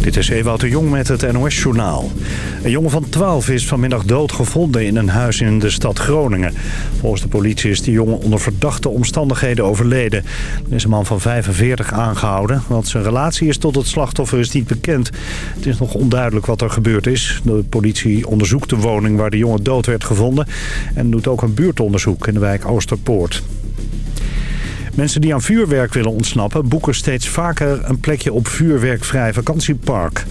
Dit is Ewout de Jong met het NOS-journaal. Een jongen van 12 is vanmiddag doodgevonden in een huis in de stad Groningen. Volgens de politie is die jongen onder verdachte omstandigheden overleden. Er is een man van 45 aangehouden. Wat zijn relatie is tot het slachtoffer is niet bekend. Het is nog onduidelijk wat er gebeurd is. De politie onderzoekt de woning waar de jongen dood werd gevonden... en doet ook een buurtonderzoek in de wijk Oosterpoort. Mensen die aan vuurwerk willen ontsnappen... boeken steeds vaker een plekje op vuurwerkvrij vakantiepark.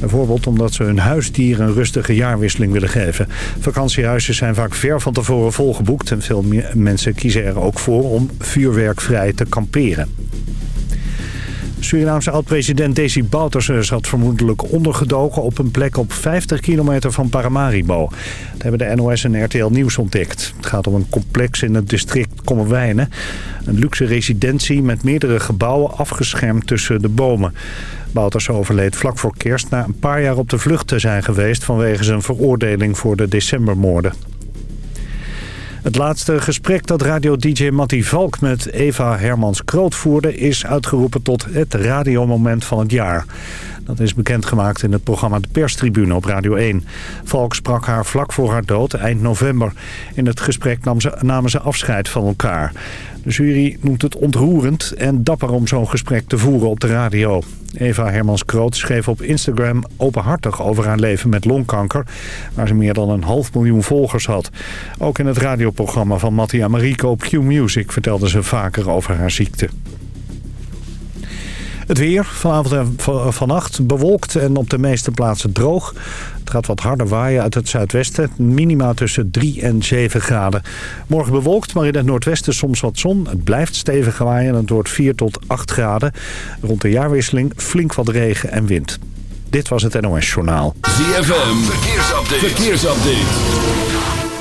Bijvoorbeeld omdat ze hun huisdier een rustige jaarwisseling willen geven. Vakantiehuizen zijn vaak ver van tevoren volgeboekt... en veel mensen kiezen er ook voor om vuurwerkvrij te kamperen. Surinaamse oud-president Desi Bouterse zat vermoedelijk ondergedoken op een plek op 50 kilometer van Paramaribo. Dat hebben de NOS en RTL Nieuws ontdekt. Het gaat om een complex in het district Kommerwijnen. Een luxe residentie met meerdere gebouwen afgeschermd tussen de bomen. Bouterse overleed vlak voor kerst na een paar jaar op de vlucht te zijn geweest vanwege zijn veroordeling voor de decembermoorden. Het laatste gesprek dat radio-dj Mattie Valk met Eva Hermans-Kroot voerde... is uitgeroepen tot het radiomoment van het jaar. Dat is bekendgemaakt in het programma De Perstribune op Radio 1. Valk sprak haar vlak voor haar dood eind november. In het gesprek nam ze, namen ze afscheid van elkaar. De jury noemt het ontroerend en dapper om zo'n gesprek te voeren op de radio. Eva Hermans-Kroot schreef op Instagram openhartig over haar leven met longkanker... waar ze meer dan een half miljoen volgers had. Ook in het radioprogramma van Mattia Marico op Q-Music vertelde ze vaker over haar ziekte. Het weer, vanavond en vannacht bewolkt en op de meeste plaatsen droog. Het gaat wat harder waaien uit het zuidwesten. Minima tussen 3 en 7 graden. Morgen bewolkt, maar in het noordwesten soms wat zon. Het blijft stevig waaien en het wordt 4 tot 8 graden. Rond de jaarwisseling flink wat regen en wind. Dit was het NOS Journaal. ZFM, verkeersupdate. verkeersupdate.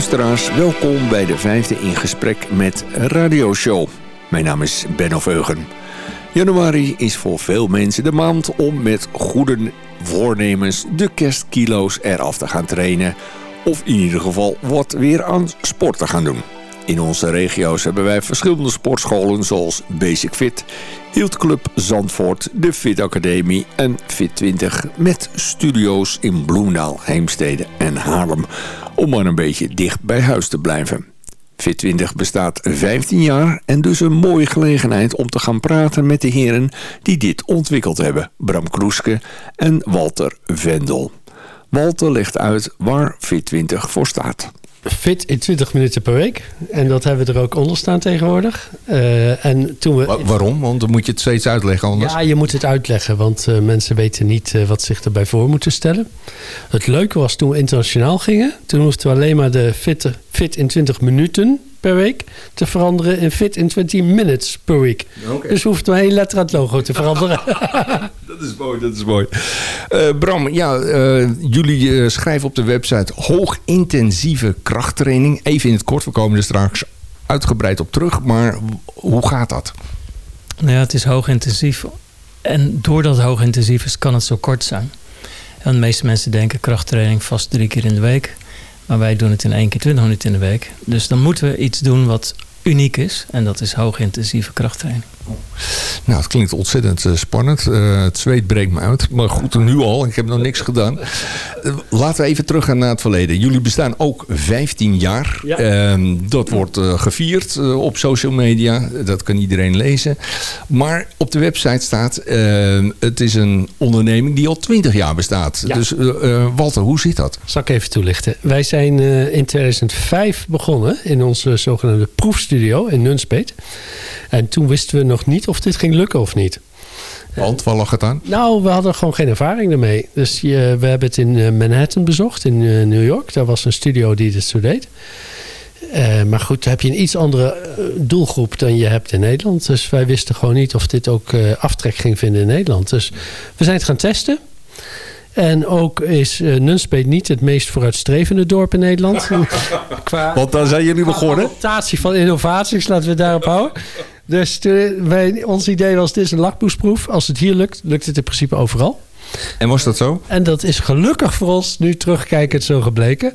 Luisteraars, welkom bij de vijfde in gesprek met Radio Show. Mijn naam is Ben of Eugen. Januari is voor veel mensen de maand om met goede voornemens de kerstkilo's eraf te gaan trainen. Of in ieder geval wat weer aan sport te gaan doen. In onze regio's hebben wij verschillende sportscholen zoals Basic Fit, Hield Club Zandvoort, de Fit Academie en Fit 20 met studio's in Bloemendaal, Heemstede en Haarlem om maar een beetje dicht bij huis te blijven. Fit20 bestaat 15 jaar en dus een mooie gelegenheid om te gaan praten met de heren die dit ontwikkeld hebben. Bram Kroeske en Walter Vendel. Walter legt uit waar Fit20 voor staat fit in 20 minuten per week. En dat hebben we er ook onder staan tegenwoordig. Uh, en toen we, waarom? Want dan moet je het steeds uitleggen anders. Ja, je moet het uitleggen. Want uh, mensen weten niet uh, wat zich erbij voor moeten stellen. Het leuke was toen we internationaal gingen. Toen moesten we alleen maar de fit, fit in 20 minuten per week te veranderen in fit in 20 minutes per week. Okay. Dus hoeft maar één letter aan het logo te veranderen. dat is mooi, dat is mooi. Uh, Bram, ja, uh, jullie uh, schrijven op de website hoogintensieve krachttraining. Even in het kort, we komen er straks uitgebreid op terug. Maar hoe gaat dat? Nou ja, het is hoogintensief. En doordat het hoogintensief is, kan het zo kort zijn. En de meeste mensen denken krachttraining vast drie keer in de week. Maar wij doen het in één keer 20 minuten in de week. Dus dan moeten we iets doen wat uniek is. En dat is hoogintensieve krachttraining. Nou, het klinkt ontzettend uh, spannend. Uh, het zweet breekt me uit. Maar goed, nu al. Ik heb nog niks gedaan. Uh, laten we even teruggaan naar het verleden. Jullie bestaan ook 15 jaar. Ja. Ehm, dat wordt gevierd op social media. Dat kan iedereen lezen. Maar op de website staat... Ehm, het is een onderneming die al 20 jaar bestaat. Ja. Dus Walter, hoe zit dat? Zal ik even toelichten. Wij zijn in 2005 begonnen in onze zogenaamde proefstudio in Nunspeet. En toen wisten we nog niet of dit ging lukken of niet. Want, waar lag het aan? Nou, we hadden gewoon geen ervaring ermee. Dus je, we hebben het in eh, Manhattan bezocht, in uh, New York. Daar was een studio die dit zo deed. Eh, maar goed, heb je een iets andere eh, doelgroep dan je hebt in Nederland. Dus wij wisten gewoon niet of dit ook uh, aftrek ging vinden in Nederland. Dus we zijn het gaan testen. En ook is uh, Nunspeet niet het meest vooruitstrevende dorp in Nederland. qua, Want dan zijn jullie begonnen. Adaptatie van innovaties, laten we daarop houden. Dus wij, ons idee was, dit is een lakmoesproef. Als het hier lukt, lukt het in principe overal. En was dat zo? En dat is gelukkig voor ons nu terugkijkend zo gebleken.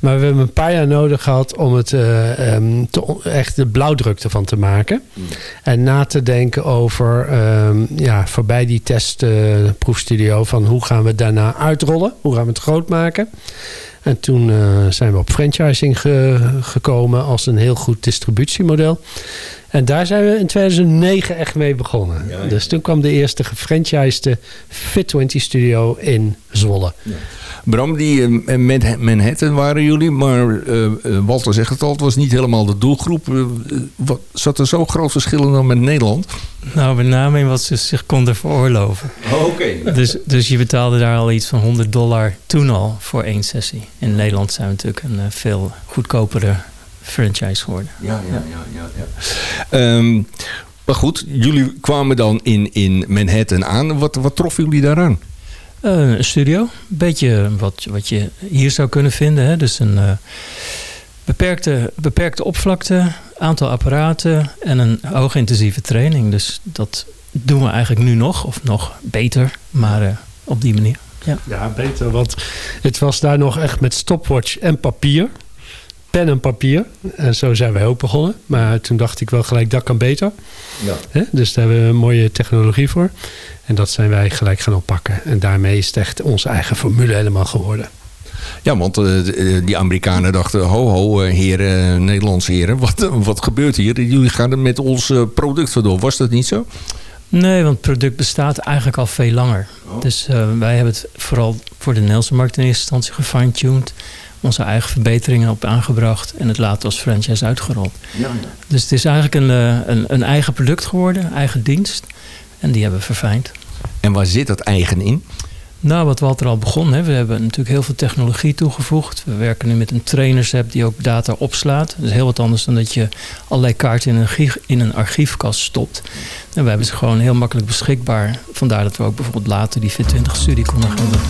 Maar we hebben een paar jaar nodig gehad om het uh, um, te, echt de blauwdruk ervan te maken. Mm. En na te denken over, um, ja, voorbij die testproefstudio, uh, van hoe gaan we daarna uitrollen? Hoe gaan we het groot maken? En toen uh, zijn we op franchising ge gekomen als een heel goed distributiemodel. En daar zijn we in 2009 echt mee begonnen. Ja, ja. Dus toen kwam de eerste gefranchised Fit20 studio in Zwolle. Ja. Bram, die uh, met Manhattan waren jullie, maar uh, Walter zegt het al, het was niet helemaal de doelgroep. Uh, wat, zat er zo groot verschil dan met Nederland? Nou, met name in wat ze zich konden veroorloven. Oh, Oké. Okay. Dus, dus je betaalde daar al iets van 100 dollar toen al voor één sessie. In Nederland zijn we natuurlijk een veel goedkopere franchise geworden. Ja, ja, ja. ja, ja. Um, maar goed, jullie kwamen dan in, in Manhattan aan. Wat, wat troffen jullie daaraan? Uh, een studio. Een beetje wat, wat je hier zou kunnen vinden. Hè? Dus een uh, beperkte, beperkte oppervlakte, aantal apparaten en een hoogintensieve training. Dus dat doen we eigenlijk nu nog, of nog beter, maar uh, op die manier. Ja. ja, beter, want het was daar nog echt met stopwatch en papier pen en papier. En zo zijn wij ook begonnen. Maar toen dacht ik wel gelijk, dat kan beter. Ja. Dus daar hebben we een mooie technologie voor. En dat zijn wij gelijk gaan oppakken. En daarmee is het echt onze eigen formule helemaal geworden. Ja, want uh, die Amerikanen dachten, ho ho uh, heren, Nederlandse heren, wat, wat gebeurt hier? Jullie gaan er met ons product vandoor. Was dat niet zo? Nee, want het product bestaat eigenlijk al veel langer. Oh. Dus wij hebben het vooral voor de Nederlandse in eerste instantie gefine-tuned onze eigen verbeteringen op aangebracht en het later als franchise uitgerold. Ja, ja. Dus het is eigenlijk een, een, een, eigen product geworden, eigen dienst. En die hebben we verfijnd. En waar zit dat eigen in? Nou, wat Walter al begon. Hè. We hebben natuurlijk heel veel technologie toegevoegd. We werken nu met een trainersapp die ook data opslaat. Dat is heel wat anders dan dat je allerlei kaarten in een, in een archiefkast stopt. En we hebben ze gewoon heel makkelijk beschikbaar. Vandaar dat we ook bijvoorbeeld later die Fit20-studie konden gaan doen.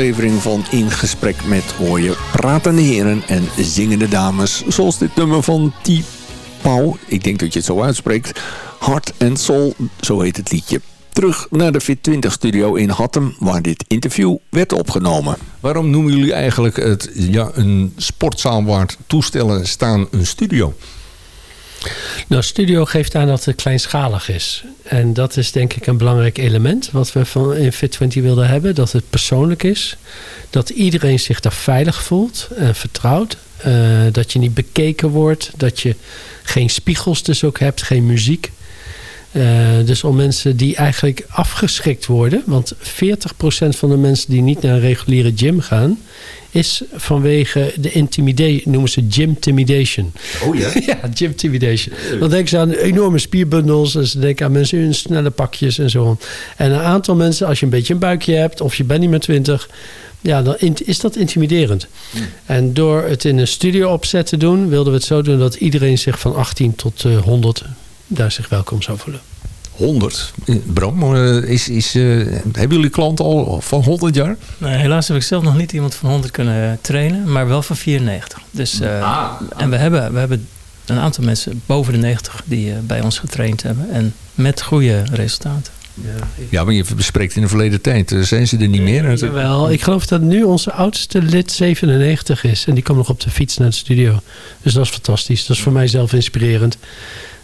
Aflevering van In Gesprek met hoor pratende heren en zingende dames. Zoals dit nummer van T. Pauw, ik denk dat je het zo uitspreekt. Heart and Soul, zo heet het liedje. Terug naar de Fit 20 studio in Hattem, waar dit interview werd opgenomen. Waarom noemen jullie eigenlijk het ja, een sportzaal waar toestellen staan een studio? Nou, studio geeft aan dat het kleinschalig is. En dat is denk ik een belangrijk element wat we van in Fit20 wilden hebben. Dat het persoonlijk is. Dat iedereen zich daar veilig voelt en vertrouwt. Uh, dat je niet bekeken wordt. Dat je geen spiegels dus ook hebt. Geen muziek. Uh, dus om mensen die eigenlijk afgeschrikt worden. Want 40% van de mensen die niet naar een reguliere gym gaan is vanwege de intimidation, noemen ze gym-timidation. Oh ja? ja, gym-timidation. Dan denken ze aan enorme spierbundels. En ze denken aan mensen in snelle pakjes en zo. En een aantal mensen, als je een beetje een buikje hebt... of je bent niet meer twintig... Ja, dan is dat intimiderend. Hmm. En door het in een studio opzet te doen... wilden we het zo doen dat iedereen zich van 18 tot uh, 100... daar zich welkom zou voelen. 100. Bram, is, is, uh, hebben jullie klanten al van 100 jaar? Nee, helaas heb ik zelf nog niet iemand van 100 kunnen trainen, maar wel van 94. Dus, uh, ah, En we hebben, we hebben een aantal mensen boven de 90 die uh, bij ons getraind hebben. En met goede resultaten. Ja, ja, maar je bespreekt in de verleden tijd. Zijn ze er niet meer? Jawel, ik geloof dat nu onze oudste lid 97 is. En die komt nog op de fiets naar de studio. Dus dat is fantastisch. Dat is voor mij zelf inspirerend.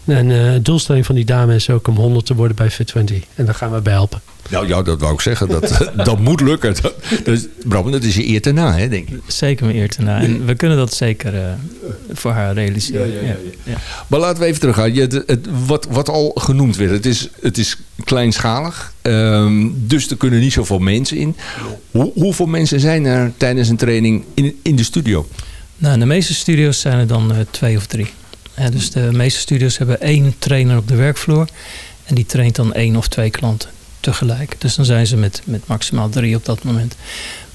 En uh, doelstelling van die dame is ook om 100 te worden bij Fit20. En daar gaan we bij helpen. Nou ja, dat wou ik zeggen. Dat, dat moet lukken. dus, Bram, dat is je eer te na, hè, denk ik. Zeker mijn eer te na. En we kunnen dat zeker uh, voor haar realiseren. Ja, ja, ja, Maar laten we even teruggaan. Je, het, het, wat, wat al genoemd werd. Het is, het is kleinschalig. Um, dus er kunnen niet zoveel mensen in. Hoe, hoeveel mensen zijn er tijdens een training in, in de studio? Nou, in de meeste studio's zijn er dan uh, twee of drie dus de meeste studios hebben één trainer op de werkvloer. En die traint dan één of twee klanten tegelijk. Dus dan zijn ze met, met maximaal drie op dat moment.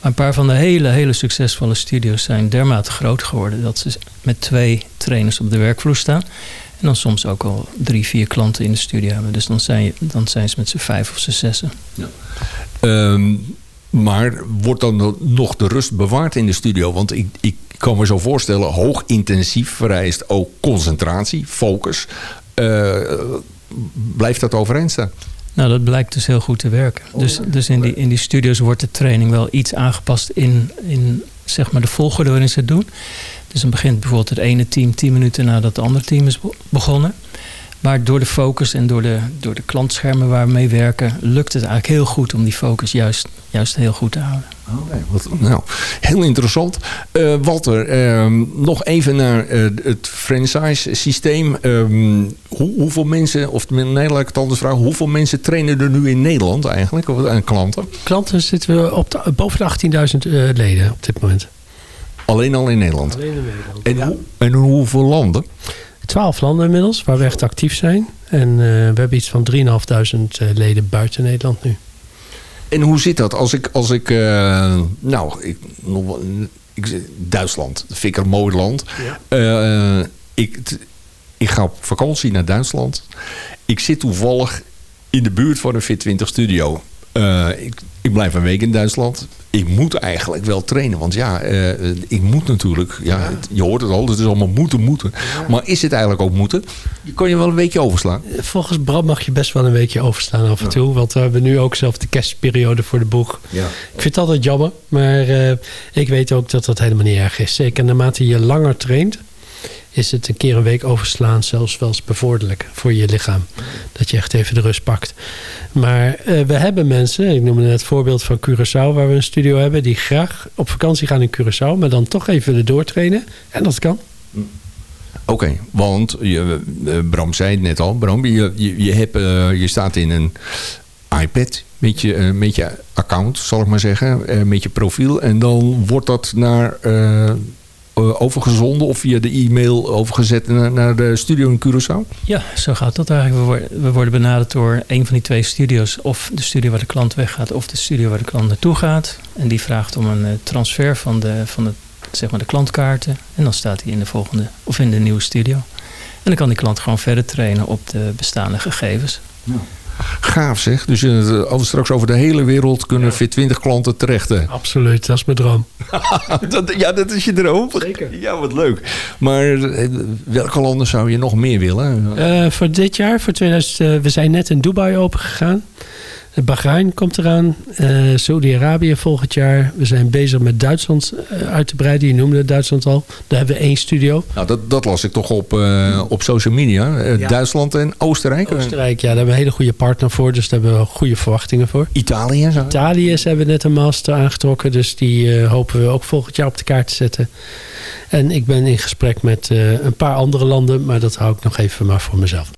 Maar een paar van de hele, hele succesvolle studio's zijn dermate groot geworden... dat ze met twee trainers op de werkvloer staan. En dan soms ook al drie, vier klanten in de studio hebben. Dus dan zijn, dan zijn ze met z'n vijf of z'n zessen. Ja. Um, maar wordt dan nog de rust bewaard in de studio? Want ik, ik kan me zo voorstellen, hoog intensief vereist ook concentratie, focus. Uh, blijft dat overeind staan? Nou, dat blijkt dus heel goed te werken. Oh, dus dus in, die, in die studio's wordt de training wel iets aangepast in, in zeg maar de volgorde waarin ze het doen. Dus dan begint bijvoorbeeld het ene team tien minuten nadat het andere team is begonnen. Maar door de focus en door de, door de klantschermen waar we mee werken... lukt het eigenlijk heel goed om die focus juist, juist heel goed te houden. Okay, wat, nou, heel interessant. Uh, Walter, uh, nog even naar uh, het franchise systeem. Ehm, hoe, hoeveel mensen, of laat ik het anders vragen... hoeveel mensen trainen er nu in Nederland eigenlijk? Of, klanten? Klanten zitten we op de, boven de 18.000 leden op dit moment. Alleen al in Nederland? Alleen in Nederland, En, ja. en hoeveel landen? Twaalf landen inmiddels, waar we echt actief zijn. En uh, we hebben iets van 3.500 uh, leden buiten Nederland nu. En hoe zit dat? Als ik, als ik uh, nou, ik, ik, Duitsland, vind ik een mooi land. Ja. Uh, ik, ik ga op vakantie naar Duitsland. Ik zit toevallig in de buurt van een Fit20 studio. Uh, ik, ik blijf een week in Duitsland. Ik moet eigenlijk wel trainen. Want ja, uh, ik moet natuurlijk. Ja, ja. Het, je hoort het al. Het is allemaal moeten, moeten. Ja. Maar is het eigenlijk ook moeten? Je kan je wel een weekje overslaan. Volgens Bram mag je best wel een weekje overslaan af en toe. Want we hebben nu ook zelf de kerstperiode voor de boeg. Ik vind het altijd jammer. Maar uh, ik weet ook dat dat helemaal niet erg is. Zeker naarmate je langer traint is het een keer een week overslaan zelfs wel eens bevorderlijk voor je lichaam. Dat je echt even de rust pakt. Maar uh, we hebben mensen, ik noemde net het voorbeeld van Curaçao waar we een studio hebben, die graag op vakantie gaan in Curaçao, maar dan toch even willen doortrainen. En dat kan. Oké, want je, uh, Bram zei het net al, Bram, je, je, je, hebt, uh, je staat in een iPad met je, met je account, zal ik maar zeggen, met je profiel. En dan wordt dat naar uh, overgezonden of via de e-mail overgezet naar, naar, de studio in Curaçao? Ja, zo gaat dat eigenlijk. We worden, benaderd door een van die twee studio's. Of de studio waar de klant weggaat of de studio waar de klant naartoe gaat. En die vraagt om een uh, transfer van de, van de, zeg maar de klantkaarten. En dan staat hij in de volgende of in de nieuwe studio. En dan kan die klant gewoon verder trainen op de bestaande gegevens. Ja. Gaaf zeg. Dus uh, als we straks over de hele wereld kunnen Ja. Fit 20 klanten terecht. hè? Absoluut, dat is mijn droom. dat, ja, dat is je droom. Zeker. Ja, wat leuk. Maar eh, welke landen zou je nog meer willen? Eh, voor dit jaar, voor 2000, eh, we zijn net in Dubai open gegaan. Bahrein komt eraan. eh Saudi-Arabië volgend jaar. We zijn bezig met Duitsland eh, uit te breiden. Je noemde Duitsland al. Daar hebben we één studio. Nou, dat, dat las ik toch op, eh, op social media. Eh, Ja. Duitsland en Oostenrijk. Oostenrijk, ja, daar hebben we een hele goede partner voor. Dus daar hebben we goede verwachtingen voor. Italië. Zo. Italië ze hebben net een master aangetrokken. Dus die eh, hopen we ook volgend jaar op de kaart te zetten. En ik ben in gesprek met eh, een paar andere landen. Maar dat hou ik nog even maar voor mezelf.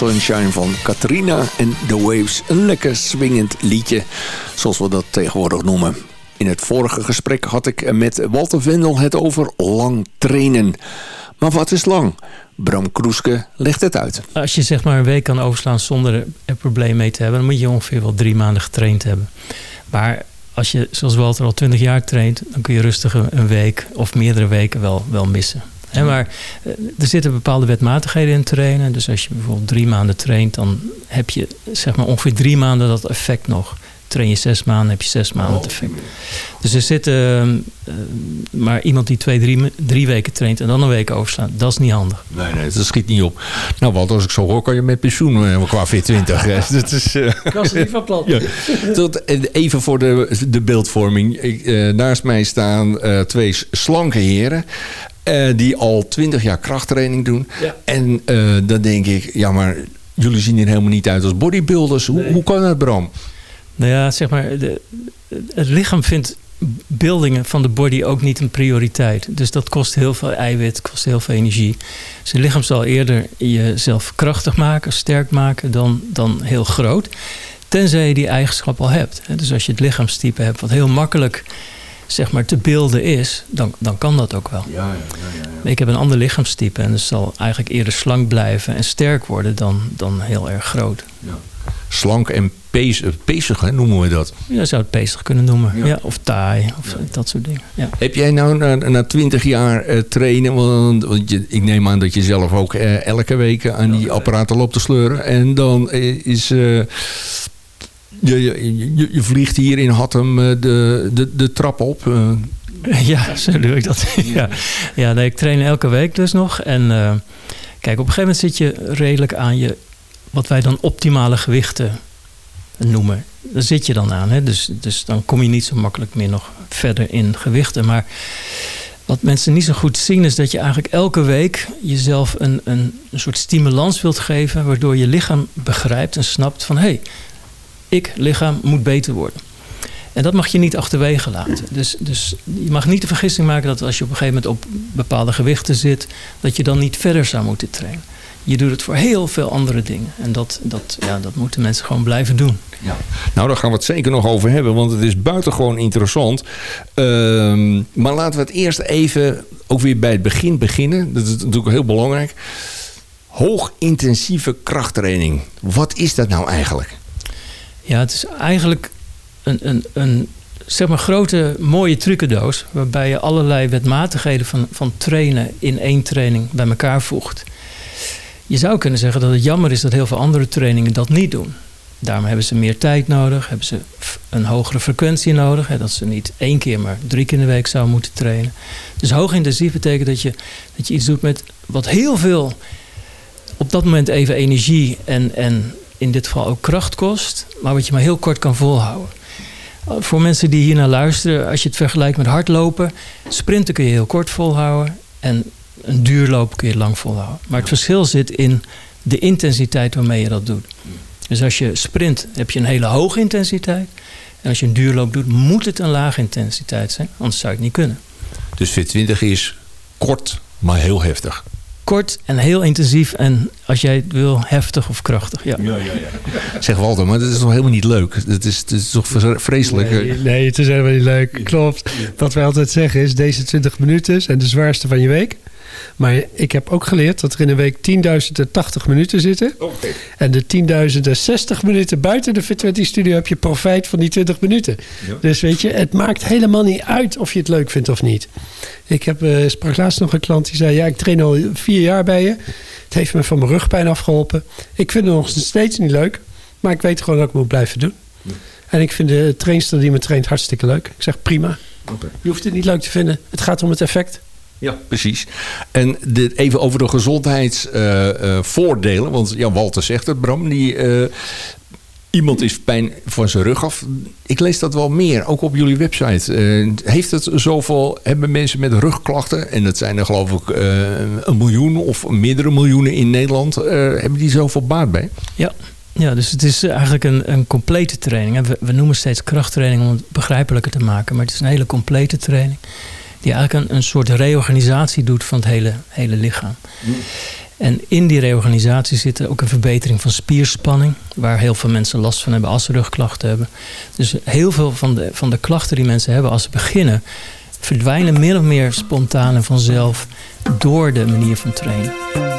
Sunshine van Katrina en The Waves. Een lekker swingend liedje, zoals we dat tegenwoordig noemen. In het vorige gesprek had ik met Walter Vendel het over lang trainen. Maar wat is lang? Bram Kroeske legt het uit. Als je zeg maar een week kan overslaan zonder er probleem mee te hebben, dan moet je ongeveer wel drie maanden getraind hebben. Maar als je, zoals Walter, al twintig jaar traint, dan kun je rustig een week of meerdere weken wel, wel missen. Hè, maar eh, er zitten bepaalde wetmatigheden in trainen. Dus als je bijvoorbeeld drie maanden traint, dan heb je zeg maar ongeveer drie maanden dat effect nog. Train je zes maanden, heb je zes maanden het effect. Dus er zit eh, eh, maar iemand die twee, drie, drie weken traint en dan een week overslaan, dat is niet handig. Nee, nee, dat schiet niet op. Nou, wat als ik zo hoor, kan je met pensioen qua fit 20. hè. dat is... niet van plan. Ja. Tot, even voor de, de beeldvorming. Ik, eh, naast mij staan twee slanke heren. Eh, die al twintig jaar krachttraining doen. Ja. En eh, dan denk ik, ja maar jullie zien er helemaal niet uit als bodybuilders. Hoe, hoe kan dat Bram? Nou ja, zeg maar, de, het lichaam vindt beeldingen van de body ook niet een prioriteit. Dus dat kost heel veel eiwit, kost heel veel energie. Dus het lichaam zal eerder jezelf krachtig maken, sterk maken dan, dan heel groot. Tenzij je die eigenschap al hebt. hè. Dus als je het lichaamstype hebt wat heel makkelijk zeg maar, te beelden is, dan, dan kan dat ook wel. Ik heb een ander lichaamstype en dus zal eigenlijk eerder slank blijven en sterk worden dan, dan heel erg groot. Slank en pezig, pezig hè, noemen we dat. Je zou het peestig kunnen noemen. Ja. of taai, of dat soort dingen. Ja. Heb jij nou na, na 20 jaar eh, trainen, want, want je, ik neem aan dat je zelf ook eh, elke week aan die apparaten loopt te sleuren. En dan eh, is, eh, je, je, je, vliegt hier in Hattem eh, de, de, de trap op. eh. Ja, zo doe ik dat. ja. Ja, nee, ik train elke week dus nog. En eh, kijk, op een gegeven moment zit je redelijk aan je, wat wij dan optimale gewichten noemen. Daar zit je dan aan. Hè? Dus, dus dan kom je niet zo makkelijk meer nog verder in gewichten. Maar wat mensen niet zo goed zien is dat je eigenlijk elke week jezelf een, een, een soort stimulans wilt geven. Waardoor je lichaam begrijpt en snapt van hé, hey, ik lichaam moet beter worden. En dat mag je niet achterwege laten. Dus, dus je mag niet de vergissing maken dat als je op een gegeven moment op bepaalde gewichten zit, dat je dan niet verder zou moeten trainen. Je doet het voor heel veel andere dingen. En dat, dat, ja, dat moeten mensen gewoon blijven doen. Nou, daar gaan we het zeker nog over hebben, want het is buitengewoon interessant. Ehm, maar laten we het eerst even ook weer bij het begin beginnen. Dat is natuurlijk heel belangrijk. Hoogintensieve krachttraining. Wat is dat nou eigenlijk? Ja, het is eigenlijk een, een, een zeg maar grote mooie trucendoos. Waarbij je allerlei wetmatigheden van, van trainen in één training bij elkaar voegt. Je zou kunnen zeggen dat het jammer is dat heel veel andere trainingen dat niet doen. Daarom hebben ze meer tijd nodig, hebben ze een hogere frequentie nodig. Hè, dat ze niet één keer, maar drie keer in de week zouden moeten trainen. Dus hoogintensief betekent dat je, dat je iets doet met wat heel veel op dat moment even energie en, en in dit geval ook kracht kost, maar wat je maar heel kort kan volhouden. Voor mensen die hier naar luisteren, als je het vergelijkt met hardlopen, sprinten kun je heel kort volhouden en een duurloop kun je lang volhouden. Maar het verschil zit in de intensiteit waarmee je dat doet. Dus als je sprint, heb je een hele hoge intensiteit. En als je een duurloop doet, moet het een lage intensiteit zijn, anders zou je het niet kunnen. Dus Fit 20 is kort, maar heel heftig. Kort en heel intensief en als jij het wil, heftig of krachtig. Ja. Zeg Walter, maar dat is toch helemaal niet leuk? Dat is, dat is toch vreselijk? Nee, nee, het is helemaal niet leuk. Klopt. Wat wij altijd zeggen is, deze 20 minuten zijn de zwaarste van je week. Maar ik heb ook geleerd dat er in een week 10.080 minuten zitten. En de 10.060 minuten buiten de Fit20 studio heb je profijt van die 20 minuten. Dus weet je, het maakt helemaal niet uit of je het leuk vindt of niet. Ik heb, eh, sprak laatst nog een klant die zei, ja, ik train al vier jaar bij je. Het heeft me van mijn rugpijn afgeholpen. Ik vind het nog steeds niet leuk, maar ik weet gewoon dat ik moet blijven doen. En ik vind de trainster die me traint hartstikke leuk. Ik zeg prima. Je hoeft het niet leuk te vinden. Het gaat om het effect. Ja, precies. En even over de gezondheidsvoordelen. want ja, Walter zegt het, Bram. Eh, iemand is pijn van zijn rug af. Ik lees dat wel meer, ook op jullie website. Eh, heeft het zoveel, hebben mensen met rugklachten... en dat zijn er geloof ik eh, een miljoen of meerdere miljoenen in Nederland... hebben die zoveel baat bij? Ja. Ja, dus het is eigenlijk een, een complete training. We, we noemen steeds krachttraining om het begrijpelijker te maken. Maar het is een hele complete training. Die eigenlijk een, soort reorganisatie doet van het hele, hele lichaam. En in die reorganisatie zit er ook een verbetering van spierspanning. Waar heel veel mensen last van hebben als ze rugklachten hebben. Dus heel veel van de, van de klachten die mensen hebben als ze beginnen... verdwijnen meer of meer spontaan en vanzelf door de manier van trainen.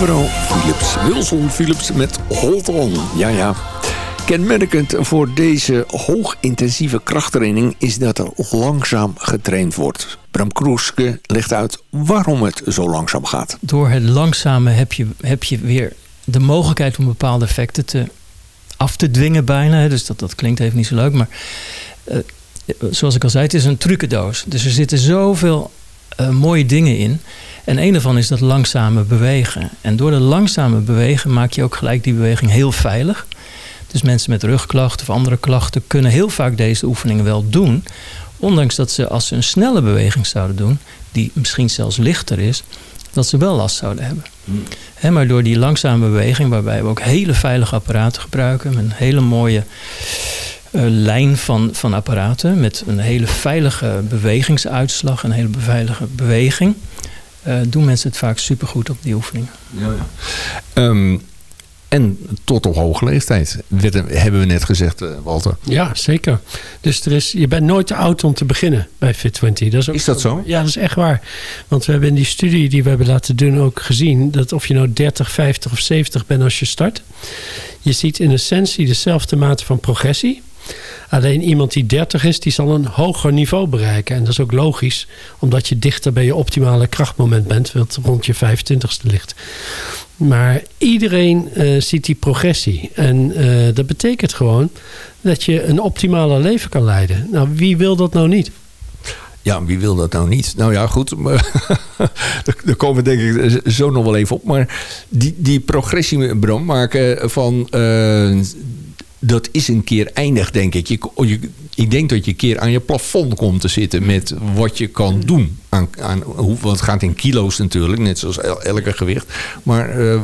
Mevrouw Philips. Wilson Philips met Hold On. Ja, ja. Kenmerkend voor deze hoogintensieve krachttraining is dat er langzaam getraind wordt. Bram Kroeske legt uit waarom het zo langzaam gaat. Door het langzame heb je, heb je weer de mogelijkheid om bepaalde effecten te, af te dwingen bijna. Dus dat, dat klinkt even niet zo leuk, maar... Eh, zoals ik al zei, het is een trucendoos. Dus er zitten zoveel eh, mooie dingen in. En een daarvan is dat langzame bewegen. En door de langzame bewegen maak je ook gelijk die beweging heel veilig. Dus mensen met rugklachten of andere klachten kunnen heel vaak deze oefeningen wel doen. Ondanks dat ze als ze een snelle beweging zouden doen, die misschien zelfs lichter is, dat ze wel last zouden hebben. Hmm. Maar door die langzame beweging, waarbij we ook hele veilige apparaten gebruiken, met een hele mooie eh, lijn van, van apparaten met een hele veilige bewegingsuitslag, een hele veilige beweging, eh, doen mensen het vaak supergoed op die oefeningen. Ja, ja. Ehm, en tot op hoge leeftijd, hebben we net gezegd, eh, Walter. Ja, zeker. Dus er is, je bent nooit te oud om te beginnen bij Fit20. Is dat zo? Ja, dat is echt waar. Want we hebben in die studie die we hebben laten doen ook gezien... dat of je nou 30, 50 of 70 bent als je start... je ziet in essentie dezelfde mate van progressie... Alleen iemand die 30 is, die zal een hoger niveau bereiken. En dat is ook logisch, omdat je dichter bij je optimale krachtmoment bent, wat rond je 25ste ligt. Maar iedereen eh, ziet die progressie. En eh, dat betekent gewoon dat je een optimale leven kan leiden. Nou, wie wil dat nou niet? Ja, wie wil dat nou niet? Nou ja, goed. Maar daar- komen we denk ik zo nog wel even op. Maar die, die progressie, Bram, maken van... eh, dat is een keer eindig, denk ik. Je, ik denk dat je een keer aan je plafond komt te zitten... met wat je kan doen. Aan, aan, want het gaat in kilo's natuurlijk, net zoals el- elke gewicht. Maar eh,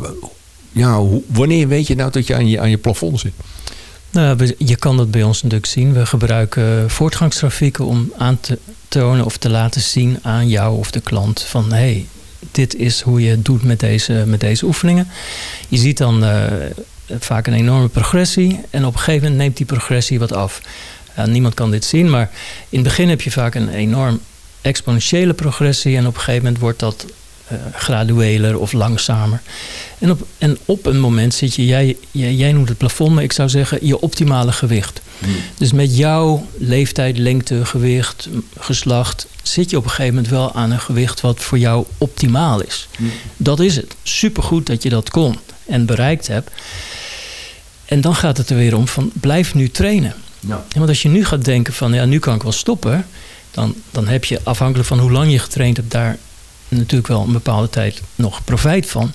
ja, wanneer weet je nou dat je aan je, aan je plafond zit? Nou, je kan dat bij ons natuurlijk zien. We gebruiken voortgangsgrafieken om aan te tonen of te laten zien aan jou of de klant van hé, hey, dit is hoe je het doet met deze, met deze oefeningen. Je ziet dan eh, vaak een enorme progressie en op een gegeven moment neemt die progressie wat af. Niemand kan dit zien, maar in het begin heb je vaak een enorm exponentiële progressie en op een gegeven moment wordt dat eh, gradueler of langzamer. En op, en op een moment zit je, jij, jij, jij noemt het plafond, maar ik zou zeggen je optimale gewicht. Dus met jouw leeftijd, lengte, gewicht, geslacht, zit je op een gegeven moment wel aan een gewicht wat voor jou optimaal is. Dat is het. Supergoed dat je dat kon en bereikt hebt. En dan gaat het er weer om van blijf nu trainen. Ja, want als je nu gaat denken van ja, nu kan ik wel stoppen, dan, dan heb je afhankelijk van hoe lang je getraind hebt, daar natuurlijk wel een bepaalde tijd nog profijt van.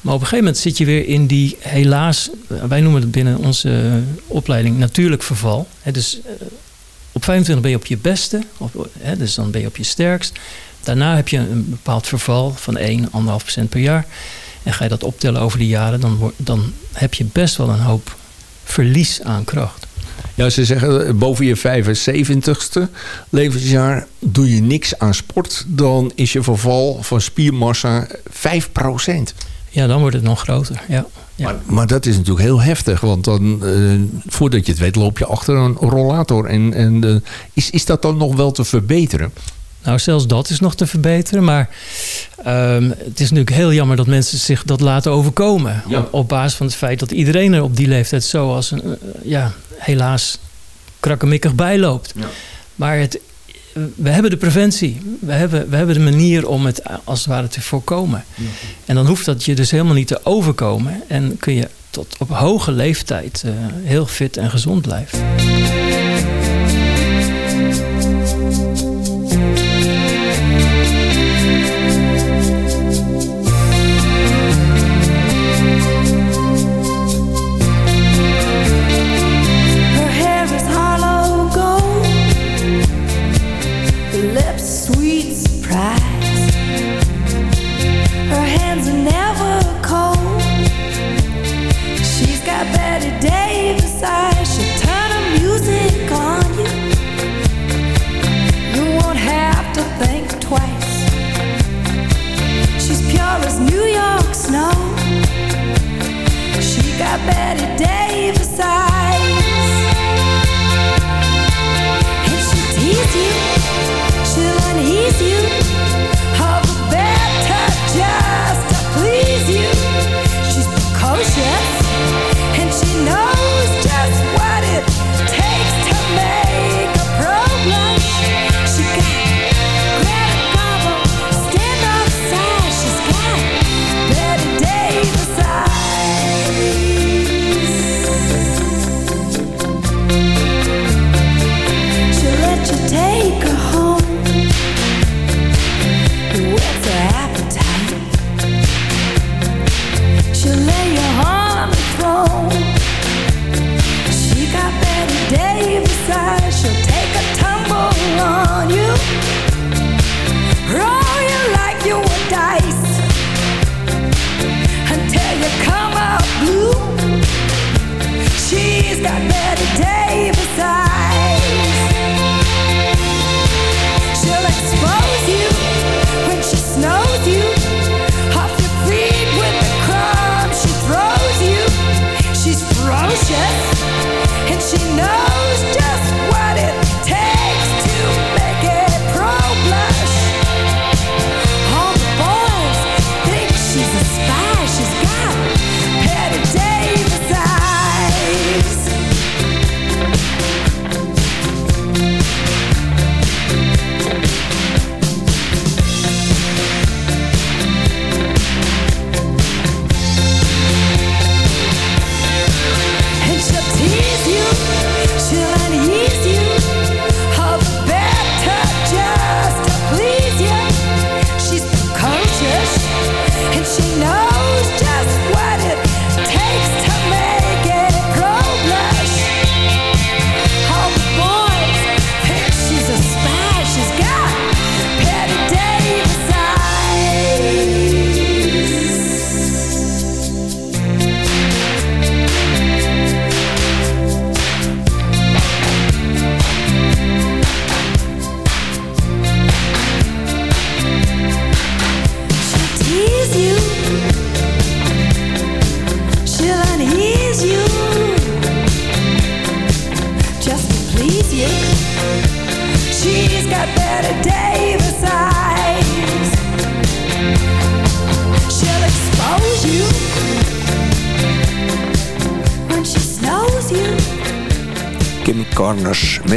Maar op een gegeven moment zit je weer in die helaas, wij noemen het binnen onze eh, opleiding natuurlijk verval. Dus eh, op 25 ben je op je beste, op, hè, dus dan ben je op je sterkst. Daarna heb je een bepaald verval van 1, 1,5% per jaar. En ga je dat optellen over de jaren, dan, dan heb je best wel een hoop verlies aan kracht. Ja, ze zeggen eh, boven je 75ste levensjaar doe je niks aan sport. Dan is je verval van spiermassa 5%. Ja, dan wordt het nog groter. Ja. Ja. Maar, maar dat is natuurlijk heel heftig. Want dan, eh, voordat je het weet, loop je achter een rollator. En, en eh, is, is dat dan nog wel te verbeteren? Nou, zelfs dat is nog te verbeteren. Maar ehm, het is natuurlijk heel jammer dat mensen zich dat laten overkomen. Ja. Op, op basis van het feit dat iedereen er op die leeftijd zo als een, eh, ja, helaas krakkemikkig bijloopt. Maar het, we hebben de preventie. We hebben, we hebben de manier om het als het ware te voorkomen. En dan hoeft dat je dus helemaal niet te overkomen. En kun je tot op hoge leeftijd eh, heel fit en gezond blijven.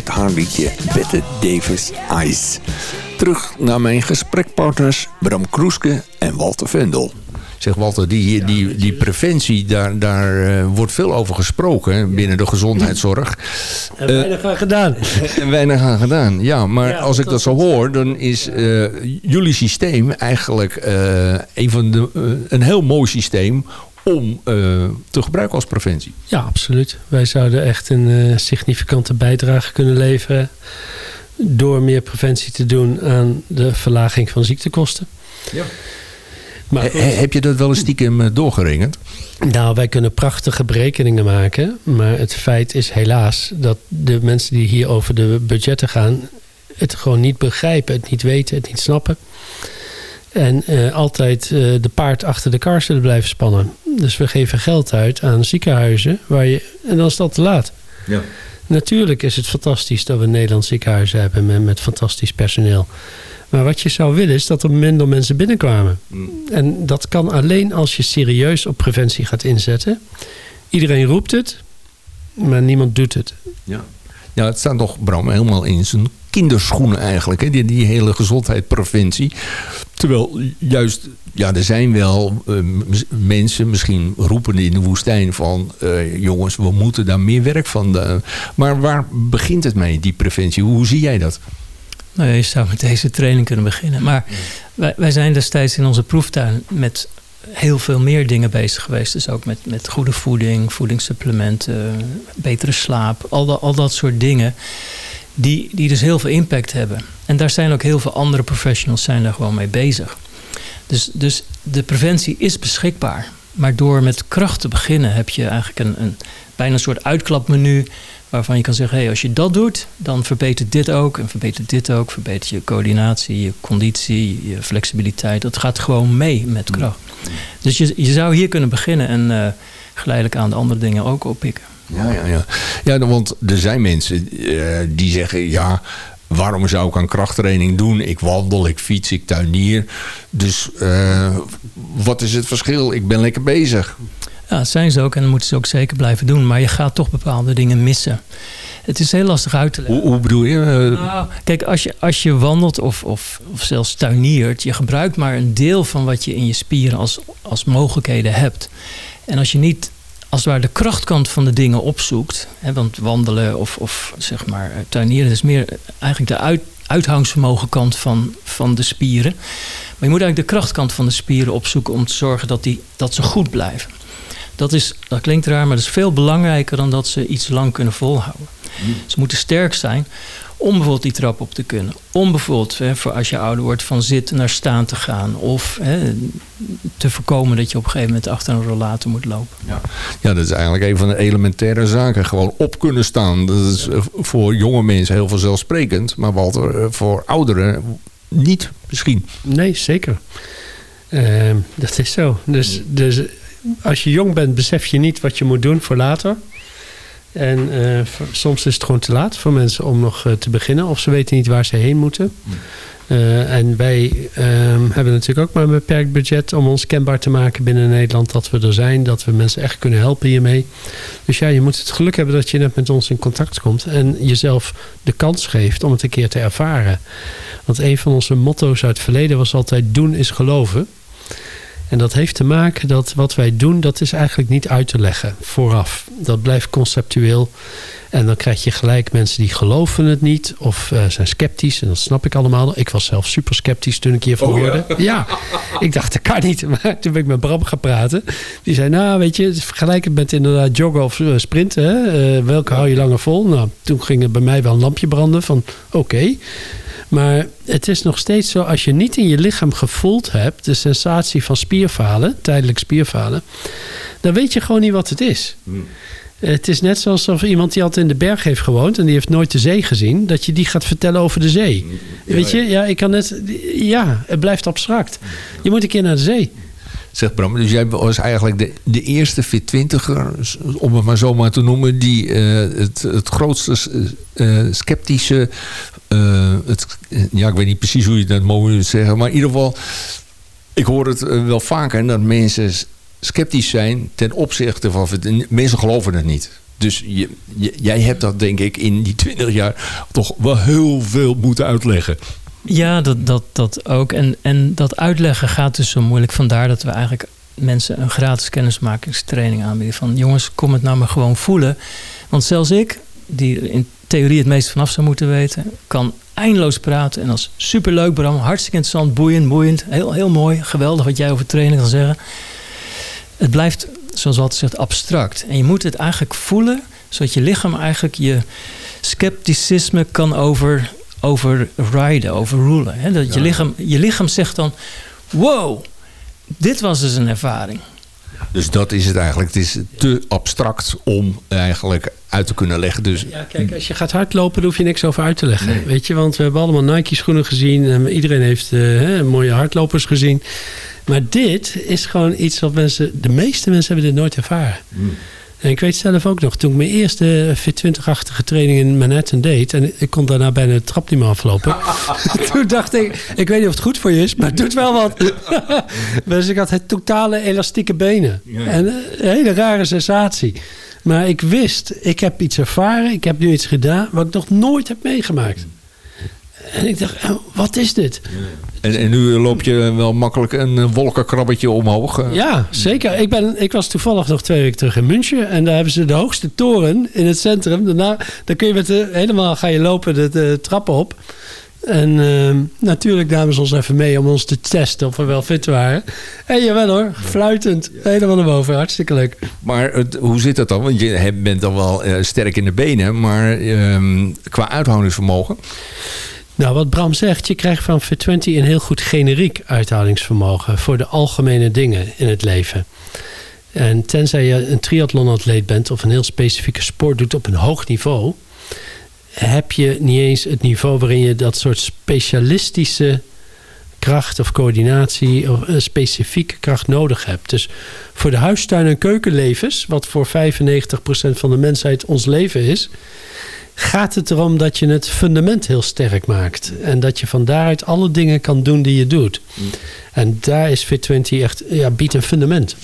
Haar liedje Bette Davis Ice. Terug naar mijn gesprekpartners Bram Kroeske en Walter Vendel. Zeg Walter, die, die, die preventie, daar, daar eh, wordt veel over gesproken binnen de gezondheidszorg. En weinig aan gedaan. En weinig aan gedaan, ja. Maar Ja, als ik dat zo hoor, dan is eh, jullie systeem eigenlijk eh, een, van de, eh, een heel mooi systeem om eh, te gebruiken als preventie. Ja, absoluut. Wij zouden echt een eh, significante bijdrage kunnen leveren... door meer preventie te doen aan de verlaging van ziektekosten. Ja. Maar He- he- heb je dat wel eens stiekem eh, doorgeringend? Nou, wij kunnen prachtige berekeningen maken. Maar het feit is helaas dat de mensen die hier over de budgetten gaan... het gewoon niet begrijpen, het niet weten, het niet snappen. En eh, altijd eh, de paard achter de kar zullen blijven spannen. Dus we geven geld uit aan ziekenhuizen waar je, en dan is al te laat. Ja. Natuurlijk is het fantastisch dat we Nederlands ziekenhuizen hebben met, met fantastisch personeel. Maar wat je zou willen is dat er minder mensen binnenkwamen. En dat kan alleen als je serieus op preventie gaat inzetten. Iedereen roept het, maar niemand doet het. Ja. Ja, het staat toch, Bram, helemaal in zijn kinderschoenen eigenlijk. Hè? Die, die hele gezondheidspreventie. Terwijl juist, ja, er zijn wel eh, mensen, misschien roepen in de woestijn van... eh, jongens, we moeten daar meer werk van. doen. maar waar begint het mee, die preventie? Hoe, zie jij dat? Nou je zou met deze training kunnen beginnen. Maar wij, wij zijn destijds in onze proeftuin met heel veel meer dingen bezig geweest. Dus ook met, met goede voeding, voedingssupplementen, betere slaap. Al, dat al dat soort dingen die, die dus heel veel impact hebben. En daar zijn ook heel veel andere professionals zijn daar gewoon mee bezig. Dus, dus de preventie is beschikbaar. Maar door met kracht te beginnen heb je eigenlijk een, een bijna een soort uitklapmenu waarvan je kan zeggen, hey, als je dat doet, dan verbetert dit ook en verbetert dit ook, verbetert je coördinatie, je conditie, je flexibiliteit. Dat gaat gewoon mee met kracht. Dus je, je zou hier kunnen beginnen en eh, geleidelijk aan de andere dingen ook oppikken. Ja, ja, ja. ja dan- want er zijn mensen eh, die zeggen... ja, waarom zou ik aan krachttraining doen? Ik wandel, ik fiets, ik tuinier. Dus eh, wat is het verschil? Ik ben lekker bezig. Ja, dat zijn ze ook en dat moeten ze ook zeker blijven doen. Maar je gaat toch bepaalde dingen missen. Het is heel lastig uit te leggen. Hoe, hoe bedoel je? Eh, Nou, kijk, als je, als je wandelt of, of, of zelfs tuiniert, je gebruikt maar een deel van wat je in je spieren als, als mogelijkheden hebt. En als je niet als het ware de krachtkant van de dingen opzoekt, hè, want wandelen of, of zeg maar eh, tuinieren is meer eigenlijk de uit, uithoudingsvermogenkant van, van de spieren. Maar je moet eigenlijk de krachtkant van de spieren opzoeken om te zorgen dat, die, dat ze goed blijven. Dat, is, dat klinkt raar, maar dat is veel belangrijker dan dat ze iets lang kunnen volhouden. Ze moeten sterk zijn om bijvoorbeeld die trap op te kunnen. Om bijvoorbeeld, hè, voor als je ouder wordt, van zitten naar staan te gaan. Of hè, te voorkomen dat je op een gegeven moment achter een rollator moet lopen. Ja, dat is eigenlijk een van de elementaire zaken. Gewoon op kunnen staan. Dat is eh, voor jonge mensen heel vanzelfsprekend. Maar Walter, eh, voor ouderen niet misschien. Nee, zeker. Ehm, dat is zo. Dus, dus als je jong bent, besef je niet wat je moet doen voor later. En eh, soms is het gewoon te laat voor mensen om nog eh, te beginnen. Of ze weten niet waar ze heen moeten. Eh, en wij ehm, hebben natuurlijk ook maar een beperkt budget om ons kenbaar te maken binnen Nederland dat we er zijn. Dat we mensen echt kunnen helpen hiermee. Dus ja, je moet het geluk hebben dat je net met ons in contact komt. En jezelf de kans geeft om het een keer te ervaren. Want een van onze motto's uit het verleden was altijd doen is geloven. En dat heeft te maken dat wat wij doen, dat is eigenlijk niet uit te leggen vooraf. Dat blijft conceptueel. En dan krijg je gelijk mensen die geloven het niet of eh, zijn sceptisch. En dat snap ik allemaal. Ik was zelf super sceptisch toen ik hiervan hoorde. Ja. ik dacht dat kan niet. Maar toen ben ik met Bram gaan praten. Die zei, nou weet je, vergelijk het met inderdaad joggen of eh, sprinten. Hè? Eh, welke hou je langer vol? Nou, toen ging er bij mij wel een lampje branden van oké. Maar het is nog steeds zo, als je niet in je lichaam gevoeld hebt, de sensatie van spierfalen, tijdelijk spierfalen, dan weet je gewoon niet wat het is. Het is net zoals of iemand die altijd in de berg heeft gewoond en die heeft nooit de zee gezien, dat je die gaat vertellen over de zee. weet je, ja, ik kan net, ja, het blijft abstract. Je moet een keer naar de zee. Zegt Bram, dus jij was eigenlijk de, de eerste fit twintiger, om het maar zo maar te noemen, die eh, het, het grootste eh, sceptische, eh, het, ja, ik weet niet precies hoe je dat moet zeggen, maar in ieder geval, ik hoor het eh, wel vaker dat mensen sceptisch zijn ten opzichte van, mensen geloven het niet. Dus je, jij hebt dat denk ik in die 20 jaar toch wel heel veel moeten uitleggen. Ja, dat, dat, dat ook. En, en dat uitleggen gaat dus zo moeilijk. Vandaar dat we eigenlijk mensen een gratis kennismakingstraining aanbieden. Van jongens, kom het nou maar gewoon voelen. Want zelfs ik, die in theorie het meest vanaf zou moeten weten, kan eindeloos praten. En dat is superleuk, Bram. Hartstikke interessant, boeiend, boeiend. Heel, heel mooi, geweldig wat jij over trainen kan zeggen. Het blijft, zoals altijd zegt, abstract. En je moet het eigenlijk voelen, zodat je lichaam eigenlijk je scepticisme kan over, overriden, overrulen. Hè? Dat je, lichaam, je lichaam zegt dan, wow, dit was dus een ervaring. Dus dat is het eigenlijk. Het is te abstract om eigenlijk uit te kunnen leggen. Dus Ja, kijk, als je gaat hardlopen, hoef je niks over uit te leggen. Weet je, want we hebben allemaal Nike-schoenen gezien. En iedereen heeft eh, mooie hardlopers gezien. Maar dit is gewoon iets wat mensen... De meeste mensen hebben dit nooit ervaren. En ik weet zelf ook nog, toen ik mijn eerste Fit 20-achtige training in Manhattan deed... en ik kon daarna bijna de trap niet meer aflopen... toen dacht ik, ik weet niet of het goed voor je is, maar het doet wel wat. dus ik had het totale elastieke benen. En eh, een hele rare sensatie. Maar ik wist, ik heb iets ervaren, ik heb nu iets gedaan... wat ik nog nooit heb meegemaakt. En ik dacht, oh, wat is dit? En, en nu loop je wel makkelijk een eh, wolkenkrabbetje omhoog. eh. Ja, zeker. Ik, ben, ik was toevallig nog twee weken terug in München. En daar hebben ze de hoogste toren in het centrum. Daarna dan kun je met de, helemaal ga je lopen de, de trappen op. En ehm, natuurlijk namen ze ons even mee om ons te testen of we wel fit waren. En jawel hoor, fluitend. Helemaal naar boven. Hartstikke leuk. Maar het, hoe zit dat dan? Want je bent dan wel eh, sterk in de benen. Maar ehm, qua uithoudingsvermogen... Nou, wat Bram zegt, je krijgt van Fit20 een heel goed generiek uithoudingsvermogen voor de algemene dingen in het leven. En tenzij je een triathlonatleet bent of een heel specifieke sport doet op een hoog niveau, heb je niet eens het niveau waarin je dat soort specialistische kracht of coördinatie of een specifieke kracht nodig hebt. Dus voor de huistuin- en keukenlevens, wat voor 95% van de mensheid ons leven is, gaat het erom dat je het fundament heel sterk maakt. En dat je van daaruit alle dingen kan doen die je doet. En daar is Fit20 echt, ja, biedt een fundament.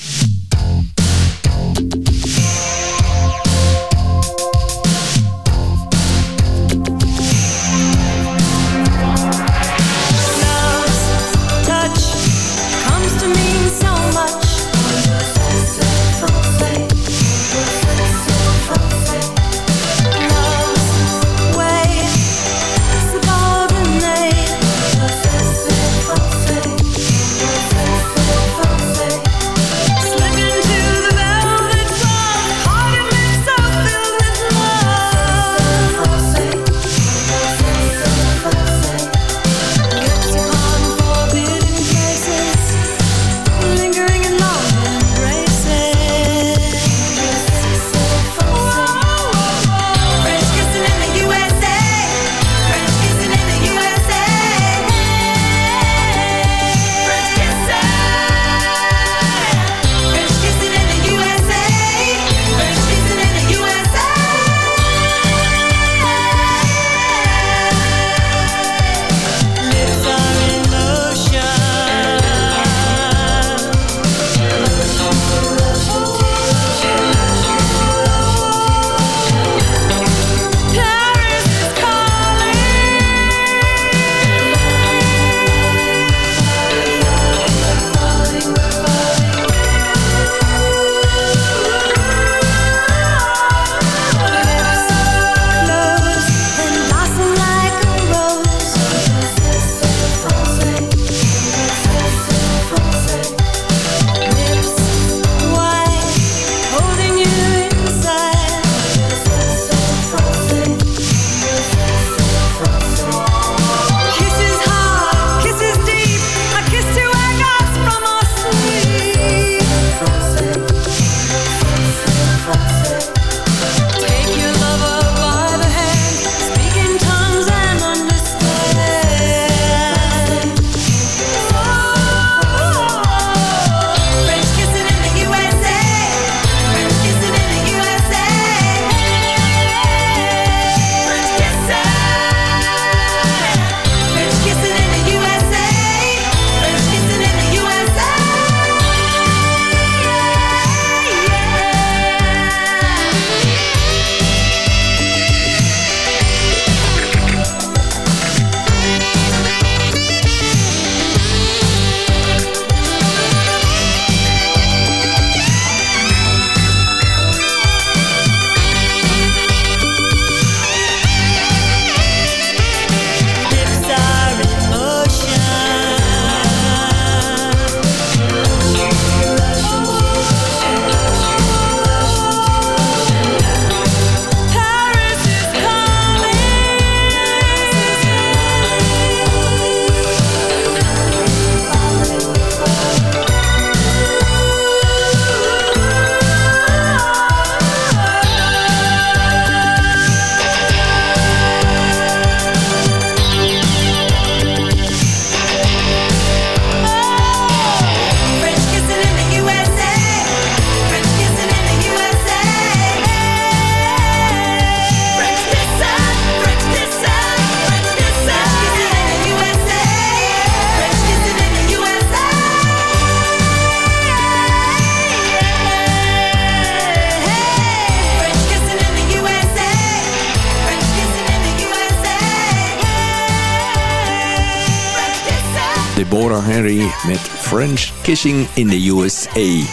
In the USA.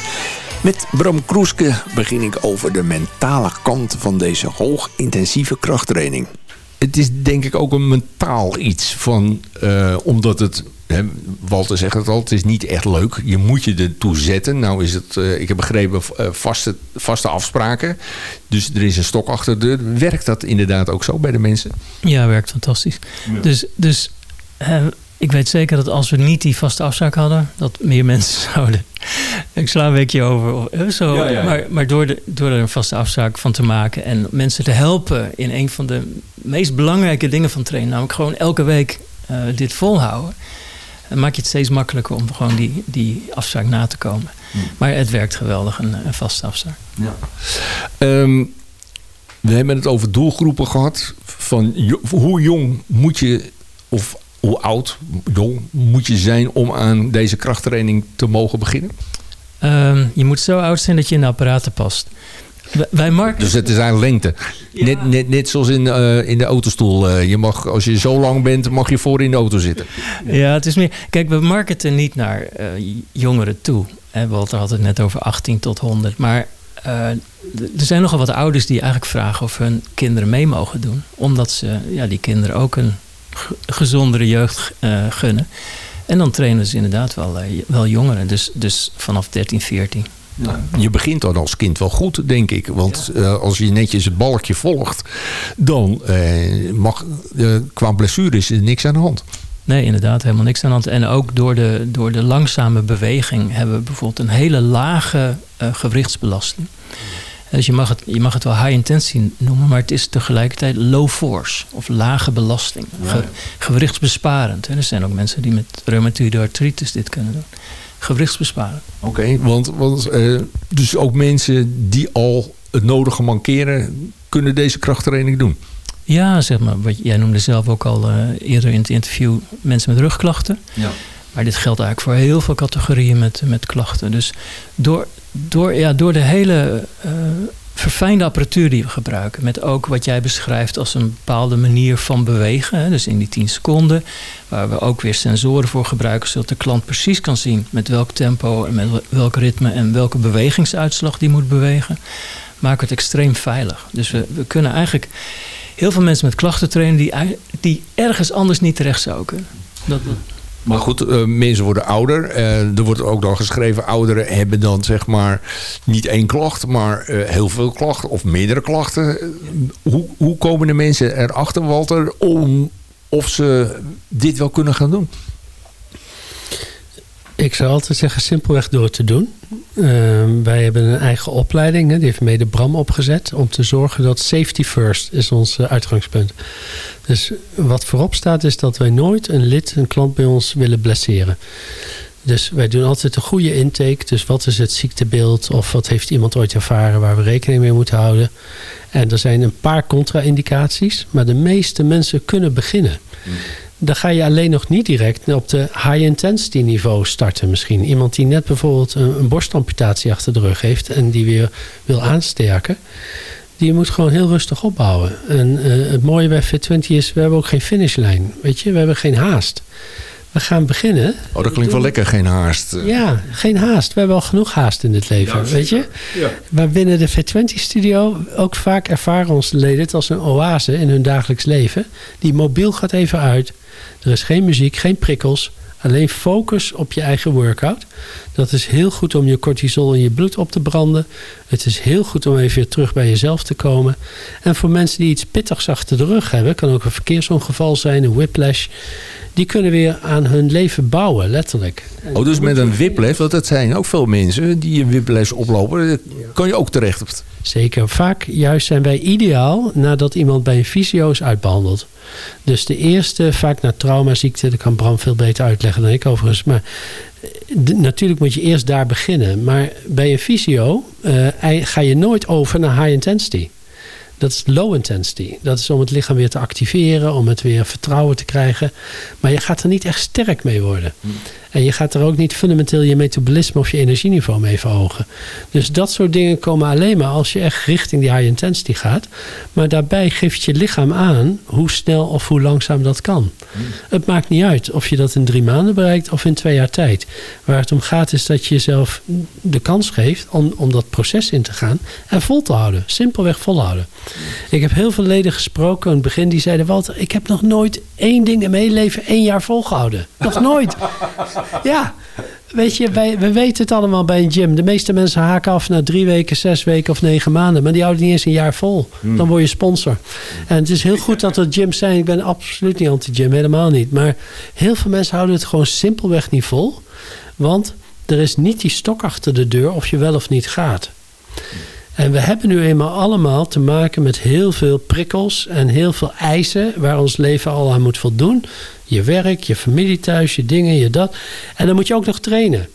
Met Bram Kroeske begin ik over de mentale kant van deze hoogintensieve krachttraining. Het is denk ik ook een mentaal iets van, eh, omdat het, hè, Walter zegt het al, het is niet echt leuk. Je moet je ertoe zetten. Nou is het, eh, ik heb begrepen, eh, vaste, vaste afspraken. Dus er is een stok achter de deur. Werkt dat inderdaad ook zo bij de mensen? Ja, werkt fantastisch. Dus, dus eh, ik weet zeker dat als we niet die vaste afspraak hadden, dat meer mensen zouden. Ik sla een weekje over. Of, eh, zo. Ja, ja. Maar, maar door, de, door er een vaste afspraak van te maken en mensen te helpen in een van de meest belangrijke dingen van trainen, namelijk gewoon elke week eh, dit volhouden, dan maak je het steeds makkelijker om gewoon die, die afspraak na te komen. Maar het werkt geweldig, een, een vaste afspraak. Ehm, we hebben het over doelgroepen gehad. Van hoe jong moet je, of hoe oud, jong, moet je zijn om aan deze krachttraining te mogen beginnen? Ehm, je moet zo oud zijn dat je in de apparaten past. Wij- Dus het is eigenlijk lengte. Net, net, net zoals in, eh, in de autostoel. Eh, je mag, als je zo lang bent, mag je voor in de auto zitten. Ja, het is meer. Kijk, we marketen niet naar eh, jongeren toe. Hè, Walter had het net over 18 tot 100. Maar er zijn nogal wat ouders die eigenlijk vragen of hun kinderen mee mogen doen. Omdat ze ja, die kinderen ook een gezondere jeugd eh, gunnen. En dan trainen ze inderdaad wel, eh, wel jongeren. Dus, dus vanaf 13, 14. Je begint dan als kind wel goed, denk ik. Want eh, als je netjes het balkje volgt, dan eh, mag, eh, qua blessure is er niks aan de hand. Nee, inderdaad, helemaal niks aan de hand. En ook door de, door de langzame beweging hebben we bijvoorbeeld een hele lage gewrichtsbelasting. Dus je mag, het, je mag het wel high intensity noemen, maar het is tegelijkertijd low force of lage belasting. Ge- gewrichtsbesparend. Hè. Er zijn ook mensen die met reumatoïde artritis dit kunnen doen. Gewrichtsbesparend. Oké, want, want eh, dus ook mensen die al het nodige mankeren, kunnen deze krachttraining doen. Ja, zeg maar, wat jij noemde zelf ook al eh, eerder in het interview mensen met rugklachten. Ja. Maar dit geldt eigenlijk voor heel veel categorieën met, met klachten. Dus door, door, ja, door de hele eh, verfijnde apparatuur die we gebruiken, met ook wat jij beschrijft als een bepaalde manier van bewegen, hè, dus in die 10 seconden, waar we ook weer sensoren voor gebruiken, zodat de klant precies kan zien met welk tempo en met welk ritme en welke bewegingsuitslag die moet bewegen, maken we het extreem veilig. Dus we, we kunnen eigenlijk heel veel mensen met klachten trainen die, die ergens anders niet terecht zouden kunnen. Dat, dat- Maar goed, eh, mensen worden ouder. Eh, er wordt ook dan geschreven, ouderen hebben dan zeg maar niet één klacht, maar eh, heel veel klachten of meerdere klachten. Hoe, hoe komen de mensen erachter, Walter, om of ze dit wel kunnen gaan doen? Ik zou altijd zeggen, simpelweg door te doen. Ehm, wij hebben een eigen opleiding, hè, die heeft mede Bram opgezet, om te zorgen dat safety first is ons eh, uitgangspunt. Dus wat voorop staat is dat wij nooit een lid, een klant bij ons willen blesseren. Dus wij doen altijd een goede intake. Dus wat is het ziektebeeld of wat heeft iemand ooit ervaren waar we rekening mee moeten houden. En er zijn een paar contra-indicaties, maar de meeste mensen kunnen beginnen. Dan ga je alleen nog niet direct op de high-intensity niveau starten misschien. Iemand die net bijvoorbeeld een, een borstamputatie achter de rug heeft en die weer wil aansterken. Die moet gewoon heel rustig opbouwen. En eh, het mooie bij Fit20 is, we hebben ook geen finishlijn. Weet je, we hebben geen haast. We gaan beginnen. Oh, dat klinkt wel lekker, geen haast. Ja, geen haast. We hebben al genoeg haast in dit leven, weet je. Maar binnen de Fit20-studio ook vaak ervaren onze leden het als een oase in hun dagelijks leven. Die mobiel gaat even uit. Er is geen muziek, geen prikkels. Alleen focus op je eigen workout. Dat is heel goed om je cortisol in je bloed op te branden. Het is heel goed om even weer terug bij jezelf te komen. En voor mensen die iets pittigs achter de rug hebben, kan ook een verkeersongeval zijn, een whiplash. Die kunnen weer aan hun leven bouwen, letterlijk. Oh, dus met een whiplash, want dat zijn ook veel mensen die een whiplash oplopen. Daar kan je ook terecht op. Zeker. Vaak juist zijn wij ideaal nadat iemand bij een fysio is uitbehandeld. Dus de eerste, vaak na traumaziekte, dat kan Bram veel beter uitleggen dan ik overigens. Maar eh, de- natuurlijk moet je eerst daar beginnen. Maar bij een fysio eh, ga je nooit over naar high intensity. Dat is low intensity. Dat is om het lichaam weer te activeren, om het weer vertrouwen te krijgen. Maar je gaat er niet echt sterk mee worden. En je gaat er ook niet fundamenteel je metabolisme of je energieniveau mee verhogen. Dus dat soort dingen komen alleen maar als je echt richting die high intensity gaat. Maar daarbij geeft je lichaam aan hoe snel of hoe langzaam dat kan. Het maakt niet uit of je dat in drie maanden bereikt of in twee jaar tijd. Waar het om gaat is dat je jezelf de kans geeft om, om dat proces in te gaan en vol te houden. Simpelweg volhouden. Ik heb heel veel leden gesproken in het begin die zeiden: Walter, ik heb nog nooit één ding in mijn leven één jaar volgehouden. Nog nooit. Ja, weet je, wij, we weten het allemaal bij een gym. De meeste mensen haken af na drie weken, zes weken of negen maanden. Maar die houden niet eens een jaar vol. Dan word je sponsor. En het is heel goed dat er gyms zijn. Ik ben absoluut niet anti-gym, helemaal niet. Maar heel veel mensen houden het gewoon simpelweg niet vol. Want er is niet die stok achter de deur of je wel of niet gaat. En we hebben nu eenmaal allemaal te maken met heel veel prikkels en heel veel eisen waar ons leven al aan moet voldoen. Je werk, je familie thuis, je dingen, je dat. En dan moet je ook nog trainen.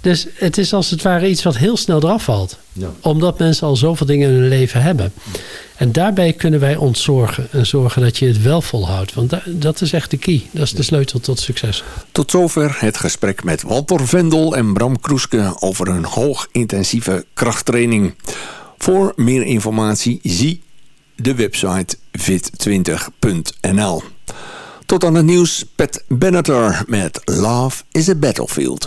Dus het is als het ware iets wat heel snel eraf valt. Omdat mensen al zoveel dingen in hun leven hebben. En daarbij kunnen wij ontzorgen en zorgen dat je het wel volhoudt. Want da- dat is echt de key. Dat is de sleutel tot succes. Tot zover het gesprek met Walter Vendel en Bram Kroeske over een hoogintensieve krachttraining. Voor meer informatie zie de website fit20.nl. Tot aan het nieuws, Pat Benatar met Love is a Battlefield.